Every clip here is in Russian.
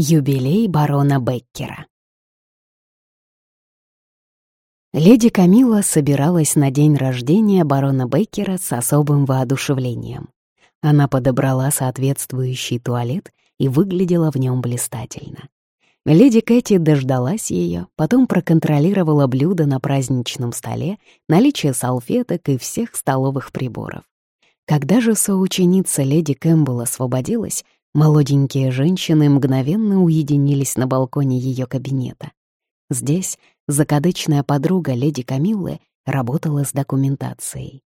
Юбилей барона Беккера Леди Камила собиралась на день рождения барона Беккера с особым воодушевлением. Она подобрала соответствующий туалет и выглядела в нем блистательно. Леди Кэти дождалась ее, потом проконтролировала блюда на праздничном столе, наличие салфеток и всех столовых приборов. Когда же соученица леди Кэмпбелл освободилась, Молоденькие женщины мгновенно уединились на балконе ее кабинета. Здесь закадычная подруга леди Камиллы работала с документацией.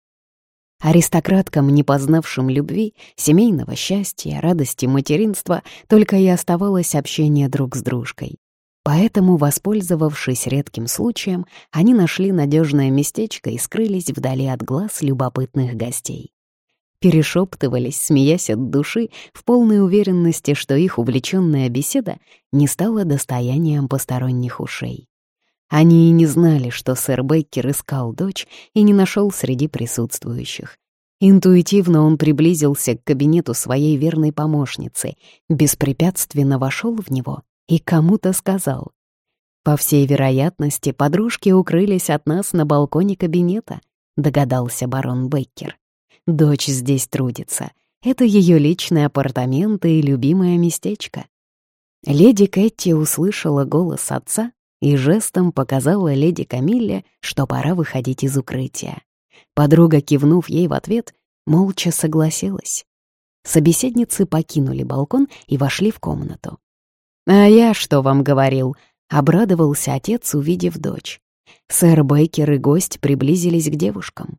Аристократкам, не познавшим любви, семейного счастья, радости материнства, только и оставалось общение друг с дружкой. Поэтому, воспользовавшись редким случаем, они нашли надежное местечко и скрылись вдали от глаз любопытных гостей перешептывались, смеясь от души, в полной уверенности, что их увлеченная беседа не стала достоянием посторонних ушей. Они и не знали, что сэр Бейкер искал дочь и не нашел среди присутствующих. Интуитивно он приблизился к кабинету своей верной помощницы, беспрепятственно вошел в него и кому-то сказал. «По всей вероятности, подружки укрылись от нас на балконе кабинета», — догадался барон Бейкер. Дочь здесь трудится. Это ее личные апартаменты и любимое местечко. Леди Кэти услышала голос отца и жестом показала леди Камилле, что пора выходить из укрытия. Подруга, кивнув ей в ответ, молча согласилась. Собеседницы покинули балкон и вошли в комнату. «А я что вам говорил?» — обрадовался отец, увидев дочь. Сэр Бейкер и гость приблизились к девушкам.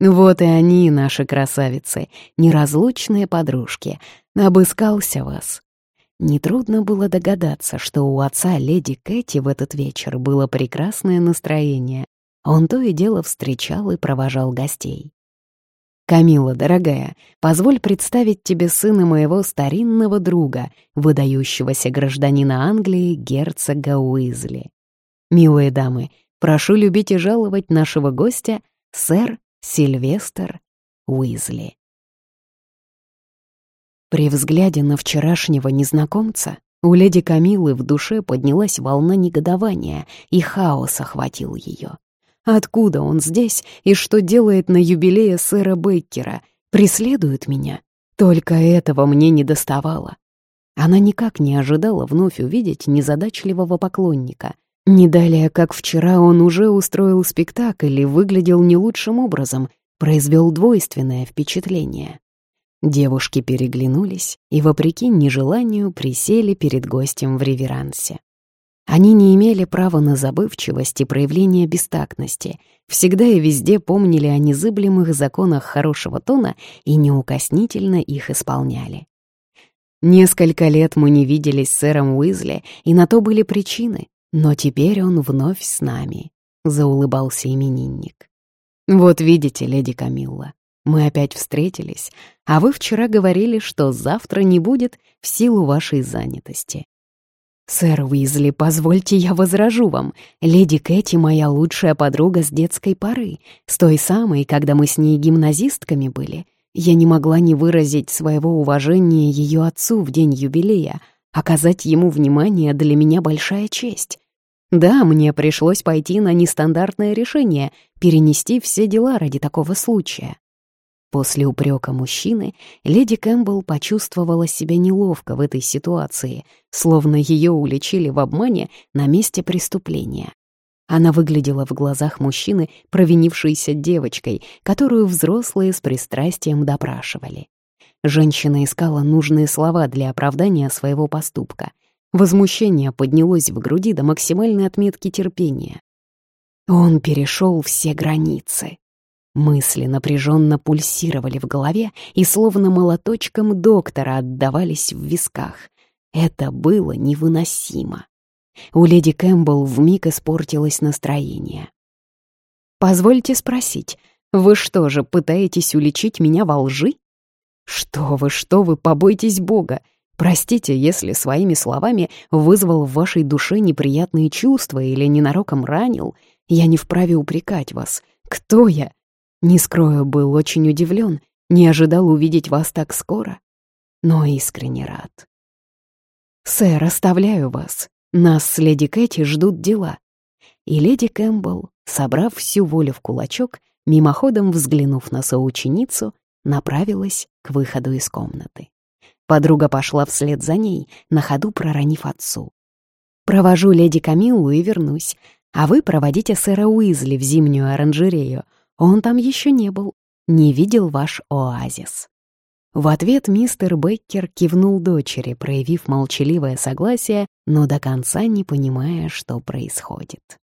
Вот и они, наши красавицы, неразлучные подружки. Обыскался вас. Нетрудно было догадаться, что у отца леди Кэти в этот вечер было прекрасное настроение. Он то и дело встречал и провожал гостей. «Камила, дорогая, позволь представить тебе сына моего старинного друга, выдающегося гражданина Англии, герцога Уизли. Милые дамы, прошу любить и жаловать нашего гостя, сэр Сильвестр Уизли. При взгляде на вчерашнего незнакомца у леди Камилы в душе поднялась волна негодования, и хаос охватил ее. Откуда он здесь и что делает на юбилее сэра Бейкера? Преследует меня? Только этого мне не доставало. Она никак не ожидала вновь увидеть незадачливого поклонника — не далее, как вчера, он уже устроил спектакль и выглядел не лучшим образом, произвел двойственное впечатление. Девушки переглянулись и, вопреки нежеланию, присели перед гостем в реверансе. Они не имели права на забывчивость и проявление бестактности, всегда и везде помнили о незыблемых законах хорошего тона и неукоснительно их исполняли. Несколько лет мы не виделись с сэром Уизли, и на то были причины. Но теперь он вновь с нами, — заулыбался именинник. Вот видите, леди Камилла, мы опять встретились, а вы вчера говорили, что завтра не будет в силу вашей занятости. «Сэр Уизли, позвольте я возражу вам. Леди Кэти — моя лучшая подруга с детской поры, с той самой, когда мы с ней гимназистками были. Я не могла не выразить своего уважения ее отцу в день юбилея, Оказать ему внимание для меня большая честь. Да, мне пришлось пойти на нестандартное решение — перенести все дела ради такого случая. После упрека мужчины леди Кэмпбелл почувствовала себя неловко в этой ситуации, словно ее уличили в обмане на месте преступления. Она выглядела в глазах мужчины провинившейся девочкой, которую взрослые с пристрастием допрашивали. Женщина искала нужные слова для оправдания своего поступка. Возмущение поднялось в груди до максимальной отметки терпения. Он перешел все границы. Мысли напряженно пульсировали в голове и словно молоточком доктора отдавались в висках. Это было невыносимо. У леди Кэмпбелл вмиг испортилось настроение. «Позвольте спросить, вы что же, пытаетесь уличить меня во лжи?» «Что вы, что вы, побойтесь Бога! Простите, если своими словами вызвал в вашей душе неприятные чувства или ненароком ранил. Я не вправе упрекать вас. Кто я? Не скрою, был очень удивлен, не ожидал увидеть вас так скоро, но искренне рад. «Сэр, оставляю вас. Нас с леди Кэти ждут дела». И леди Кэмпбелл, собрав всю волю в кулачок, мимоходом взглянув на соученицу, направилась к выходу из комнаты. Подруга пошла вслед за ней, на ходу проронив отцу. «Провожу леди Камиллу и вернусь, а вы проводите сэра Уизли в зимнюю оранжерею. Он там еще не был, не видел ваш оазис». В ответ мистер Беккер кивнул дочери, проявив молчаливое согласие, но до конца не понимая, что происходит.